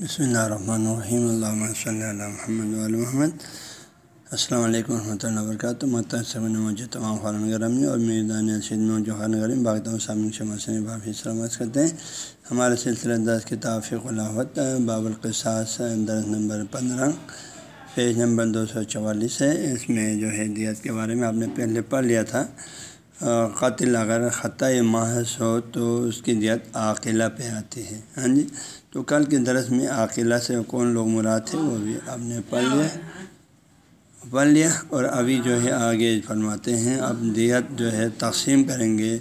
بسم اللہ الرحمن الرحیم اللہ صلی اللہ محمد علیہ محمد السلام علیکم ورحمۃ اللہ وبرکاتہ متحص مجھے تمام خان گرامی اور میری دانشید میں جو خان گرم باغ سامنے شمع بابی سلامت کرتے ہیں ہمارے سلسلہ دس کی توفیق الحت باب القصاص درس نمبر پندرہ پیج نمبر دو سو چوالیس ہے اس میں جو ہے دیت کے بارے میں آپ نے پہلے پڑھ لیا تھا قاتل اگر خطۂ محض ہو تو اس کی دیت عاقلہ پہ آتی ہے۔ ہاں جی؟ تو کل کے درس میں عاقلہ سے کون لوگ مراد تھے وہ بھی آپ نے پڑھ لیا۔ پڑھ لیا اور ابھی جو ہے آگے فرماتے ہیں، اب دیت جو ہے تقسیم کریں گے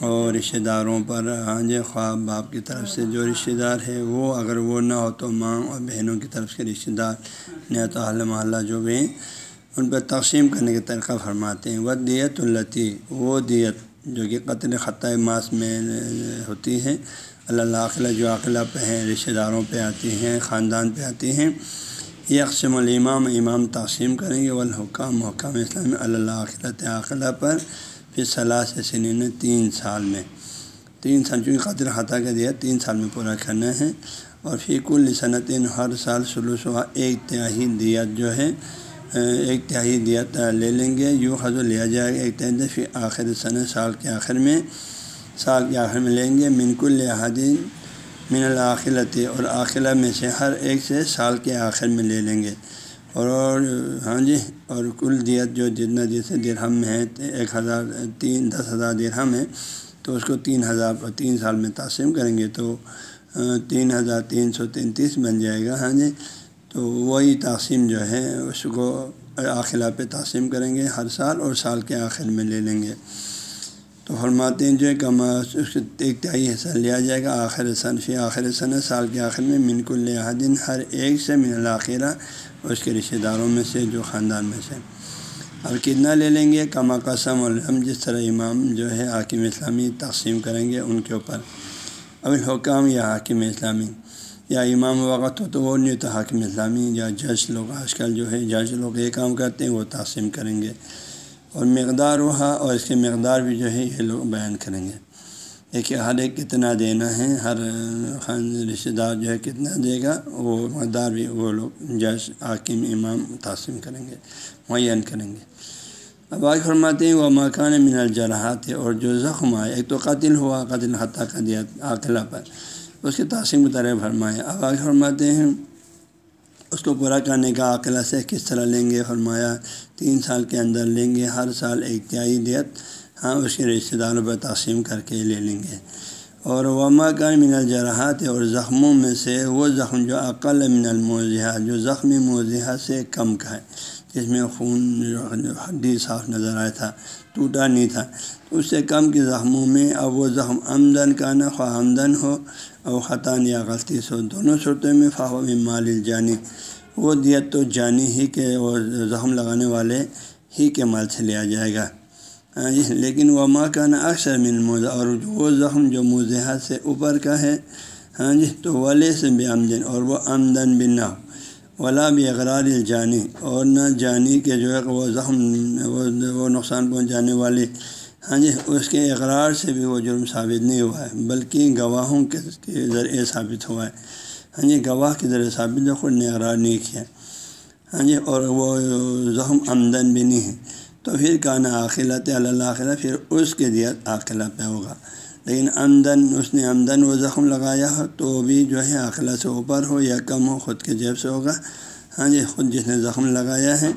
اور رشتہ داروں پر۔ ہاں جی؟ خواب باپ کی طرف سے جو رشتہ دار ہے وہ اگر وہ نہ ہو تو ماں اور بہنوں کی طرف سے رشتہ دار نہ تو محلہ جو بھی ہیں۔ ان پر تقسیم کرنے کا طریقہ فرماتے ہیں۔ وہ دیت التی وہ دیت جو کہ قطر خطۂ ماس میں ہوتی ہے۔ اللہ عقلہ جو عقلہ پہ ہیں، رشتہ داروں پہ آتی ہیں، خاندان پہ آتی ہیں۔ یہ اقسم الامام، امام تقسیم کریں گے۔ والحکام حکام اسلام اللہ عقلت عقلہ پر۔ پھر صلاح سے سنین، تین سال میں۔ تین سال، چونکہ قطر خطا کا دیا، تین سال میں پورا کرنا ہے۔ اور پھر کل صنعت ہر سال سلوس و ایک تہائی دیت جو ہے۔ ایک تہائی دیت لے لیں گے۔ یوں خزو لیا جائے گا ایک تہائی پھر آخر صنعت سال کے آخر میں، سال کے آخر میں لیں گے۔ منک الحادین من العقلت اور عاقلہ میں سے ہر ایک سے سال کے آخر میں لے لیں گے۔ اور ہاں جی اور کل دیت جو جتنا جیسے درہم میں ہے، ایک ہزار تین، دس ہزار درہم ہے، تو اس کو تین ہزار، تین سال میں تقسیم کریں گے تو تین ہزار تین سو تینتیس بن جائے گا۔ ہاں جی تو وہی تقسیم جو ہے، اس کو عاقلہ پہ تقسیم کریں گے ہر سال اور سال کے آخر میں لے لیں گے۔ تو فرماتے ہیں جو کم اس ایک تہائی حصہ لیا جائے گا آخر صنفی آخر صنع سال کے آخر میں منک الحدین ہر ایک سے من الآخرہ اس کے رشتہ داروں میں سے، جو خاندان میں سے۔ اور کتنا لے لیں گے؟ کما قسم الحم جس طرح امام جو ہے حاکم اسلامی تقسیم کریں گے ان کے اوپر۔ اب حکام یا حاکم اسلامی۔ یا امام وقت ہو تو وہ نہیں تو حاکم اسلامی یا جج لوگ آج کل جو ہے، جج لوگ یہ کام کرتے ہیں، وہ تقسیم کریں گے۔ اور مقدار وہاں اور اس کی مقدار بھی جو ہے، یہ لوگ بیان کریں گے۔ دیکھیے، ہر ایک کتنا دینا ہے، ہر خان رشتہ دار جو ہے کتنا دے گا، وہ مقدار بھی وہ لوگ جج، حاکم، امام تقسیم کریں گے، معین کریں گے۔ اب آج فرماتے ہیں وہ مکان من الجراحات اور جو زخم آئے، ایک تو قاتل ہوا قاتل حتیٰ کا دیا عاقلہ پر۔ اس کی تقسیم کی طرح فرمائے۔ اب آج فرماتے ہیں، اس کو پورا کرنے کا عقلہ سے کس طرح لیں گے؟ فرمایا، تین سال کے اندر لیں گے، ہر سال ایک تہائی دیت ہاں اس کے رشتہ داروں پر تقسیم کر کے لے لیں گے۔ اور وما کا من الجراحات، اور زخموں میں سے وہ زخم جو عقل من الموضحات جو زخم موضحہ سے کم کا ہے، جس میں خون جو ہڈی صاف نظر آیا تھا، ٹوٹا نہیں تھا۔ اس سے کم کے زخموں میں، اب وہ زخم آمدن کا نہ خواہ آمدن ہو اور خطان یا غلطی سے دونوں صورتوں میں فاو میں مال جانی وہ دیت تو جانی ہی کے وہ زخم لگانے والے ہی کے مال سے لیا جائے گا۔ ہاں جی لیکن وہ ماں کا نا اکثر من موزہ اور وہ زخم جو مضحت سے اوپر کا ہے۔ ہاں جی تو والے سے بھی آمدن۔ اور وہ آمدن بھی نہ ہو ولا بھی اقرار جانی اور نہ جانی کے جو ہے وہ زخم وہ نقصان پہنچانے والے۔ ہاں جی اس کے اقرار سے بھی وہ جرم ثابت نہیں ہوا ہے، بلکہ گواہوں کے ذریعے ثابت ہوا ہے۔ ہاں جی گواہ کے ذریعے ثابت جو خود نے اقرار نہیں کیا۔ ہاں جی اور وہ زخم آمدن بھی نہیں ہے۔ تو پھر کہنا عاقلت اللہ عقلہ پھر اس کے دیت عاقلہ پہ ہوگا۔ لیکن آمدن، اس نے آمدن وہ زخم لگایا ہو تو بھی جو ہے عقلہ سے اوپر ہو یا کم ہو، خود کے جیب سے ہوگا۔ ہاں جی خود جس نے زخم لگایا ہے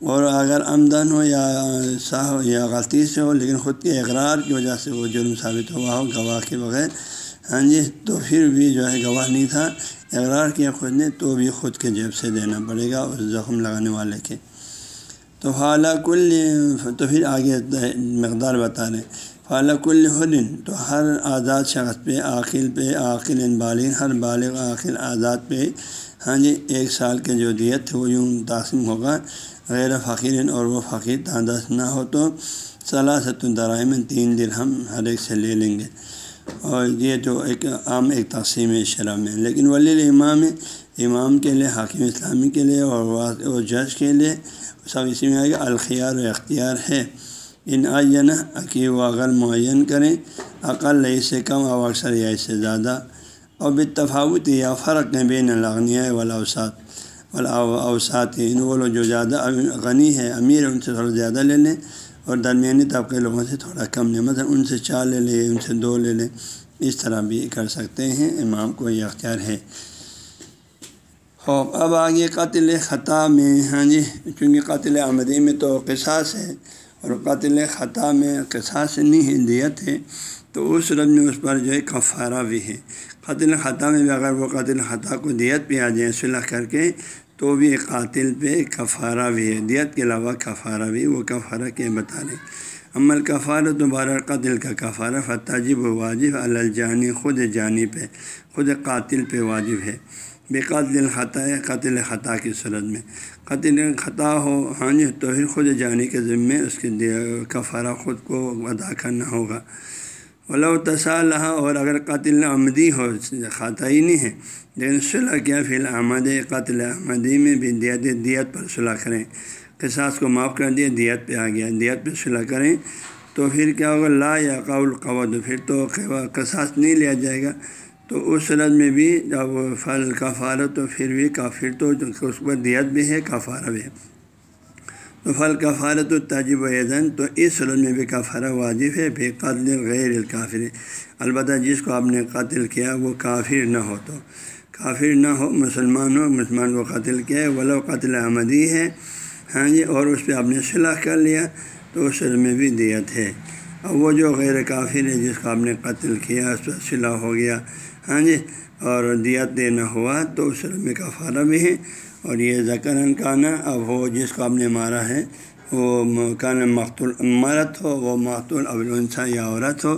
اور اگر آمدن ہو یا سا ہو یا غلطی سے ہو، لیکن خود کے اقرار کی وجہ سے وہ جرم ثابت ہوا ہو، گواہ کے بغیر۔ ہاں جی تو پھر بھی جو ہے گواہ نہیں تھا۔ اقرار کیا خود نے، تو بھی خود کے جیب سے دینا پڑے گا اس زخم لگانے والے کے۔ تو فعلیٰ کل، تو پھر آگے مقدار بتا رہے فعلیٰ کل حدن، تو ہر آزاد شخص پہ، عاقل پہ، عاقل بالغ ہر بالغ، عاقل آزاد پہ ہاں جی ایک سال کے جو دیت وہ یوں تقسیم ہوگا۔ غیر فقیر اور وہ فقیر تعداد نہ ہو تو صلاحت الدرائم، تین دن ہم ہر ایک سے لے لیں گے۔ اور یہ جو ایک عام ایک تقسیم ہے شرح میں۔ لیکن ولی امام امام کے لیے، حاکم اسلامی کے لیے اور جج کے لیے سب اسی میں آئے گا۔ الخیار و اختیار ہے۔ ان آئین کہ وہ اگر معین کریں۔ عقل اس سے کم اور اکثر یا اس سے زیادہ۔ اور بتفاوت یا فرق ہے بین الغنیہ والاوسات اوسات ان وہ لوگ جو زیادہ غنی ہے امیر ہے ان سے تھوڑا زیادہ لے لیں اور درمیانی طبقے لوگوں سے تھوڑا کم لیں۔ مطلب ان سے چار لے لیں، ان سے دو لے لیں۔ اس طرح بھی کر سکتے ہیں۔ امام کو یہ اختیار ہے۔ خوب، اب آگے قتل خطا میں ہاں جی چونکہ قتل آمدی میں تو قصاص ہے اور قتل خطا میں قصاص نہیں ہے دیت ہے، تو اس رب میں اس پر جو ہے کفارہ بھی ہے۔ قتل خطا میں بھی اگر وہ قتل خطا کو دیت پہ آ جائے صلح کر کے، تو بھی قاتل پہ کفارہ بھی ہے۔ دیت کے علاوہ کفارہ بھی، وہ کفارہ کے بتا لیں عمل کفارہ دوبارہ قتل کا کفارہ۔ فتاجب و واجب الجانی خود جانی پہ، خود قاتل پہ واجب ہے۔ بے قاتل خطا ہے قتل خطا کی صورت میں۔ قتل خطا ہو ہاں جی تو پھر خود جانی کے ذمے اس کے کفارہ خود کو ادا کرنا ہوگا۔ ولو تصالح اور اگر قتل آمدی ہو خطا ہی نہیں ہے۔ لیکن صلاح کیا، فی الحمد قتل احمدی میں بھی دیت دیت پر صلاح کریں۔ قصاص کو معاف کر دیا دیت پہ آ گیا دیت پہ صلاح کریں۔ تو پھر کیا ہوگا؟ لا یا قول قوت پھر تو قصاص نہیں لیا جائے گا۔ تو اس صورت میں بھی جب پھل کفارہ تو پھر بھی کافر تو اس پر دیت بھی ہے، کفارہ بھی ہے۔ تو پھل کفارت و تاجب و تو اس صورت میں بھی کفارہ واجب ہے، بے قتل غیر الکافر۔ البتہ جس کو آپ نے قتل کیا، وہ کافر نہ ہو تو۔ کافر نہ ہو، مسلمان ہو، مسلمان کو قتل کیا ہے، ولو قتل احمدی ہے۔ ہاں جی اور اس پہ آپ نے صلاح کر لیا، تو اس میں بھی دیت ہے۔ اور وہ جو غیر کافر ہے، جس کو آپ نے قتل کیا، اس پر صلاح ہو گیا۔ ہاں جی اور دیت دینا ہوا، تو اس میں کفارہ بھی ہے۔ اور یہ ذکر کانا اب وہ جس کو آپ نے مارا ہے، وہ کان مختول مرت ہو، وہ مختول ابلنسا یا عورت ہو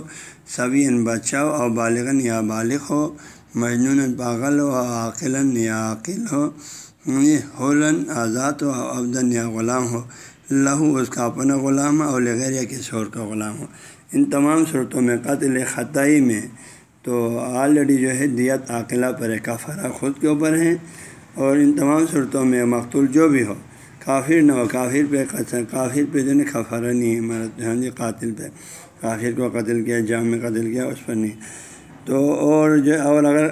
سبھی ان بچہ ہو، اور بالغن یا بالغ ہو مجنون پاگل ہو عاقل یا عاقل ہو ہولن آزاد ہو ابدن یا غلام ہو، لہو اس کا اپنا غلام ہو اور لغیر یا کسی اور کا غلام ہو۔ ان تمام صورتوں میں قتل خطائی میں تو آلریڈی جو ہے، دیت عاقلہ پر ہے کفرہ خود کے اوپر ہیں۔ اور ان تمام صورتوں میں مقتول جو بھی ہو، کافر نہ ہو، کافر پہ قتل، کافر پہ جو خفارہ نہیں ہے، مرد ہاں جی قاتل پہ۔ کافر کو قتل کیا، جام میں قتل کیا، اس پر نہیں۔ تو اور جو اور اگر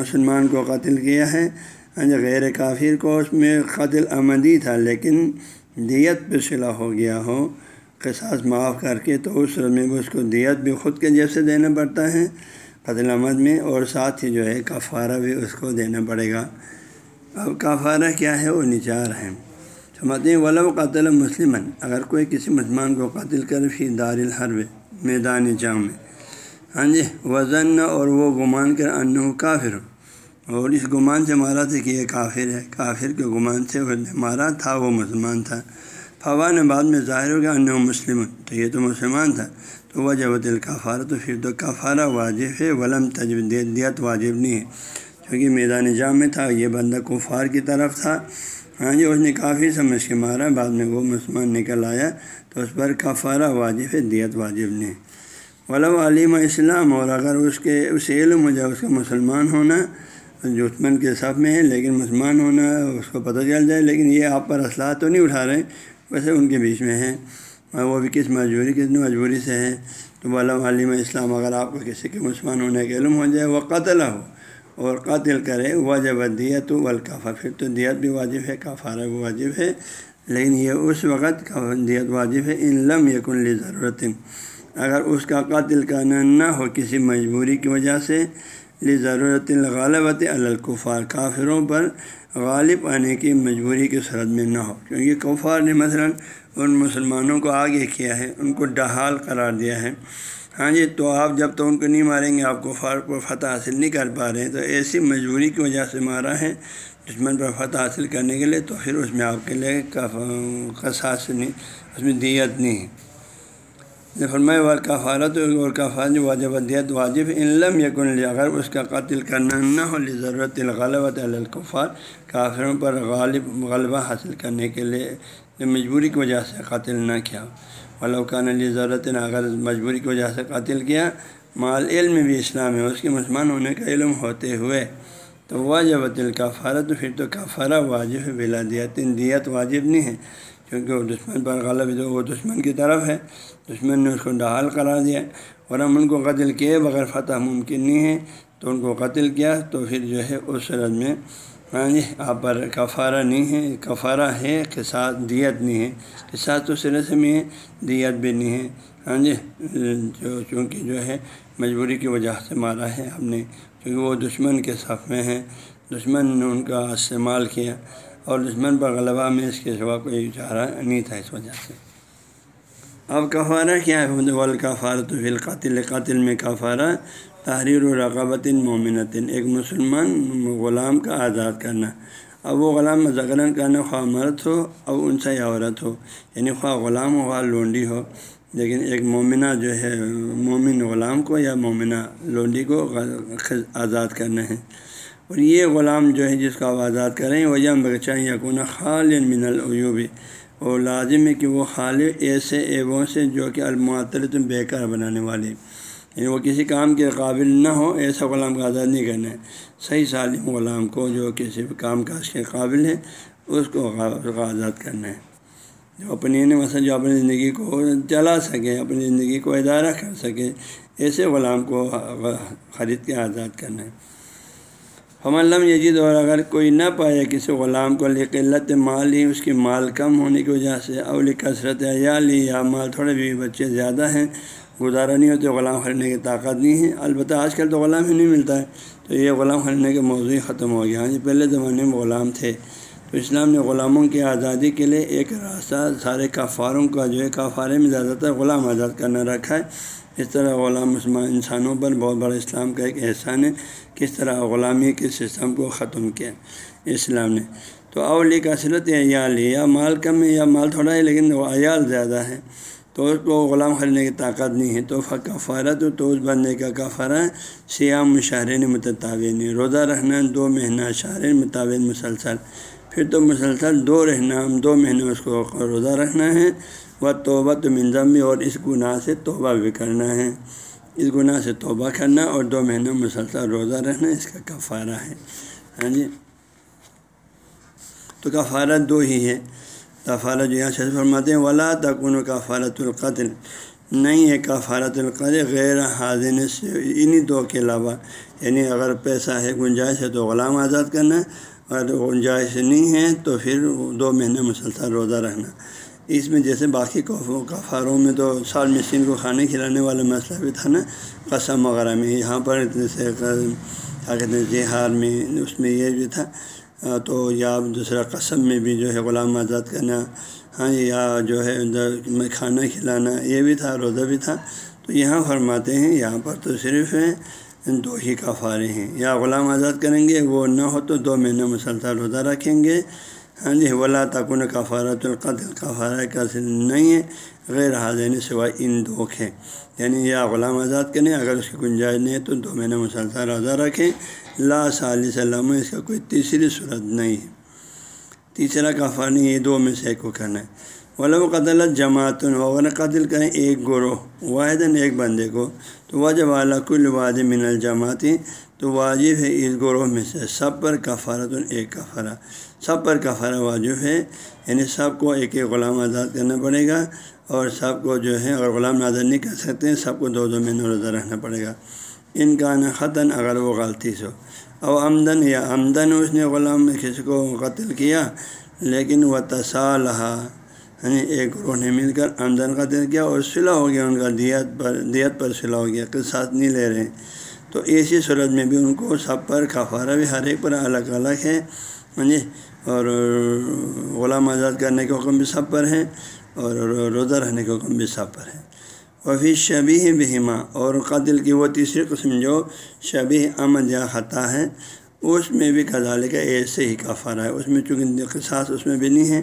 مسلمان کو قتل کیا ہے ہاں جی غیر کافر کو اس میں قتل عمدی تھا، لیکن دیت پہ صلاح ہو گیا ہو، قصاص معاف کر کے، تو اس میں بھی اس کو دیت بھی خود کے جیسے دینا پڑتا ہے قتل عمد میں۔ اور ساتھ ہی جو ہے، کفارہ بھی اس کو دینا پڑے گا۔ اب کافارہ کیا ہے؟ وہ نچار ہیں۔ سمجھتے ہیں، ولو قتل مسلم اگر کوئی کسی مسلمان کو قتل کر فی دار الحرب، میدان جام میں۔ ہاں جی وزن اور وہ گمان کر ان کافر۔ اور اس گمان سے مارا تھا کہ یہ کافر ہے۔ کافر کے گمان سے مارا تھا، وہ مسلمان تھا۔ فوان بعد میں ظاہر ہو گیا ان مسلم۔ تو یہ تو مسلمان تھا۔ تو وہ جب دل تو پھر تو کفارہ واجب ہے۔ ولم تجب دیت واجب نہیں ہے۔ کیونکہ میدان جام میں تھا، یہ بندہ کفار کی طرف تھا۔ ہاں جی اس نے کافی سمجھ کے مارا، بعد میں وہ مسلمان نکل آیا تو اس پر کفارہ واجب ہے دیت واجب نہیں۔ ولو علیم اسلام، اور اگر اس کے، اس علم ہو جائے اس کا مسلمان ہونا دشمن کے صف میں ہے، لیکن مسلمان ہونا اس کو پتہ چل جائے، لیکن یہ آپ پر اسلحہ تو نہیں اٹھا رہے، ویسے ان کے بیچ میں ہیں۔ وہ بھی کس مجبوری کس مجبوری سے ہے تو ولا علیم اسلام، اگر آپ کو کسی کے مسلمان ہونے کا علم ہو جائے، وہ قتل ہو۔ اور قاتل کرے، واجب دیت والکافہ پھر تو دیت بھی واجب ہے کافارہ بھی واجب ہے، لیکن یہ اس وقت دیت واجب ہے، ان لم یکن لی ضرورت اگر اس کا قاتل کرنا نہ ہو کسی مجبوری کی وجہ سے لی ضرورت الغالبت الکفار، کافروں پر غالب آنے کی مجبوری کی صورت میں نہ ہو۔ کیونکہ کفار نے مثلا ان مسلمانوں کو آگے کیا ہے، ان کو ڈہال قرار دیا ہے۔ ہاں جی تو آپ جب تو ان کو نہیں ماریں گے، آپ کو فار پر فتح حاصل نہیں کر پا رہے ہیں۔ تو ایسی مجبوری کی وجہ سے مارا ہے۔ دشمن پر فتح حاصل کرنے کے لیے تو پھر اس میں آپ کے لیے قصاص نہیں، اس میں دیت نہیں فرمائے وال کفارت اور کفارت واجب، دیت واجب علم یقن اگر اس کا قتل کرنا نہ ہو، لی ضرورت الغلبۃ الکفار کافروں پر غالب، غلبہ حاصل کرنے کے لیے مجبوری کی وجہ سے قتل نہ کیا۔ ولوکان علی ضرورت نے اگر مجبوری کی وجہ سے قتل کیا، مال علم بھی اسلام ہے، اس کے مسلمان ہونے کا علم ہوتے ہوئے۔ تو واجب دل کا پھر تو کفارہ واجب ہے، بلا دیت دیت واجب نہیں ہے۔ کیونکہ وہ دشمن پر غلط جو وہ دشمن کی طرف ہے۔ دشمن نے اس کو ڈہال قرار دیا۔ اور ہم ان کو قتل کیے بغیر فتح ممکن نہیں ہے۔ تو ان کو قتل کیا، تو پھر جو ہے اس صورت میں ہاں جی آپ پر کفارہ نہیں ہے، کفارہ ہے کے ساتھ دیت نہیں ہے۔ کے ساتھ تو سرے سے میں ہے، دیت بھی نہیں ہے۔ ہاں جی جو چونکہ جو ہے مجبوری کی وجہ سے مارا ہے ہم نے، کیونکہ وہ دشمن کے صف میں ہیں۔ دشمن نے ان کا استعمال کیا اور دشمن پر غلبہ میں اس کے سوا کوئی چارہ نہیں تھا اس وجہ سے۔ اب کفارہ کیا ہے؟ والکفار تو فی القاتل، قاتل میں کفارہ تحریر و رقابت مومنتن ایک مسلمان غلام کا آزاد کرنا۔ اب وہ غلام ذکر کرنا خواہ مرد ہو اب ان سے عورت ہو۔ یعنی خواہ غلام ہو، خواہ لونڈی ہو۔ لیکن ایک مومنہ جو ہے، مومن غلام کو یا مومنہ لونڈی کو آزاد کرنا ہے۔ اور یہ غلام جو ہے، جس کو آپ آزاد کریں وہ یم بچہ یقون خال من العیوبی اور لازم ہے کہ وہ خالق ایسے ایبوں سے جو کہ المعطل بیکار بنانے والے۔ یعنی وہ کسی کام کے قابل نہ ہو، ایسا غلام کا آزاد نہیں کرنا ہے۔ صحیح سالم غلام کو جو کسی کام کاج کے قابل ہے، اس کو آزاد کرنا ہے۔ جو اپنی مثلا جو اپنی زندگی کو چلا سکے، اپنی زندگی کو ادارہ کر سکے، ایسے غلام کو خرید کے آزاد کرنا ہے۔ ہم علم یجید اور اگر کوئی نہ پائے کسی غلام کو قلت مال ہی اس کی مال کم ہونے کی وجہ سے اول کثرت عیال یا مال تھوڑے بھی بچے زیادہ ہیں گزارا نہیں ہوتے غلام خریدنے کی طاقت نہیں ہے۔ البتہ آج کل تو غلام ہی نہیں ملتا ہے۔ تو یہ غلام خریدنے کے موضوع ختم ہو گیا۔ ہاں جی پہلے زمانے میں غلام تھے۔ تو اسلام نے غلاموں کی آزادی کے لیے ایک راستہ، سارے کفاروں کا جو ہے، کفارے میں زیادہ تر غلام آزاد کرنا رکھا ہے۔ اس طرح غلام مسلمان انسانوں پر بہت بڑا اسلام کا ایک احسان ہے۔ کس طرح غلامی کے سسٹم کو ختم کیا اسلام نے۔ تو اولی کا صرت عیال یا مال کم ہے یا مال تھوڑا ہے، لیکن وہ عیال زیادہ ہے تو اس کو غلام خریدنے کی طاقت نہیں ہے۔ تو کفارت تو اس بننے کا کفارہ سیام مشاہرین متطابین روزہ رہنا دو مہینہ شاہر مطابق مسلسل۔ پھر تو مسلسل دو رہنا دو مہینے اس کو روزہ رکھنا ہے۔ وہ توبہ تو منظم بھی اور اس گناہ سے توبہ بھی کرنا ہے۔ اس گناہ سے توبہ کرنا اور دو مہینہ مسلسل روزہ رہنا، اس کا کفارہ ہے۔ ہاں جی۔ تو کفارہ دو ہی ہے۔ کفارت جو یہاں سے فرماتے ہیں، ولا تکن کفارت القتل نہیں ہے کفارت القتل غیر حاضر سے انہیں دو کے علاوہ۔ یعنی اگر پیسہ ہے گنجائش ہے تو غلام آزاد کرنا اگر گنجائش نہیں ہے تو پھر دو مہینے مسلسل روزہ رہنا اس میں جیسے باقی کفاروں میں تو سال مسکین کو کھانے کھلانے والا مسئلہ بھی تھا نا، قسم وغیرہ میں۔ یہاں پر جیسے کیا کہتے ہیں جہار میں، اس میں یہ بھی تھا۔ ہاں، تو یا دوسرا قسم میں بھی جو ہے غلام آزاد کرنا ہاں یا جو ہے میں کھانا کھلانا، یہ بھی تھا، روزہ بھی تھا۔ تو یہاں فرماتے ہیں، یہاں پر تو صرف ہیں، دو ہی کفارے ہیں۔ یا غلام آزاد کریں گے، وہ نہ ہو تو دو مہینے مسلسل روزہ رکھیں گے۔ ہاں جی ولا تکن کفارت القتل، کفارہ کا نہیں ہے۔ غیر حاضر سوائے ان دو کے یعنی یا غلام آزاد کریں اگر اس کی گنجائش نہیں ہے تو دو مہینے مسلسل روزہ رکھیں۔ لا صلی وسلم اس کا کوئی تیسری صورت نہیں ہے۔ تیسرا کفار نہیں یہ دو میں سے ایک کو کرنا ہے۔ ولم قتل جماعت وغیرہ قتل کریں ایک گروہ واحد ایک بندے کو، تو واجب اعلیٰ کل واضح من الجماعتی تو واجب ہے اس گروہ میں سے سب پر کفارت، ایک کفارہ۔ سب پر کفارہ واجب ہے یعنی سب کو ایک ایک غلام آزاد کرنا پڑے گا، اور سب کو جو ہے اگر غلام آزاد نہیں کر سکتے، سب کو دو دو مہینے روزہ رکھنا پڑے گا۔ ان کا خطن اگر وہ غلطی سے ہو۔ او آمدن یا آمدن اس نے غلام کسی کو قتل کیا، لیکن وہ تصالحہ یعنی ایک گروہ نے مل کر آمدن قتل کیا اور صلاح ہو گیا، ان کا دیت پر دیت پر صلاح ہو گیا کہ ساتھ نہیں لے رہے۔ تو ایسی صورت میں بھی ان کو سب پر کفارہ بھی ہر ایک پر الگ الگ ہے ہاں جی یعنی اور غلام آزاد کرنے کے حکم بھی سب پر ہیں اور روزہ رہنے کے حکم بھی سب پر ہیں۔ وفی شبی بہما، اور قتل کی وہ تیسری قسم جو شبی امن یا خطا ہے اس میں بھی کزالے کا ایسے ہی کفارہ ہے۔ اس میں چونکہ قصاص اس میں بھی نہیں ہے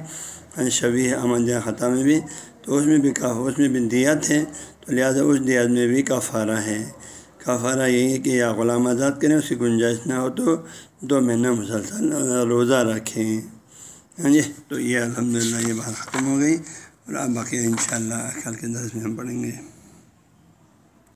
یعنی شبی امن یا خطا میں بھی، تو اس میں بھی اس میں بھی دیت ہے۔ تو لہٰذا اس دیت میں بھی کفارہ ہے۔ کفارہ یہی ہے کہ یا غلام آزاد کریں، اس کی گنجائش نہ ہو تو دو مہینہ مسلسل روزہ رکھیں۔ ہاں جی تو یہ الحمد للہ یہ بات ختم ہو گئی اور اب باقی ان شاء اللہ کل کے درس میں ہم پڑھیں گے۔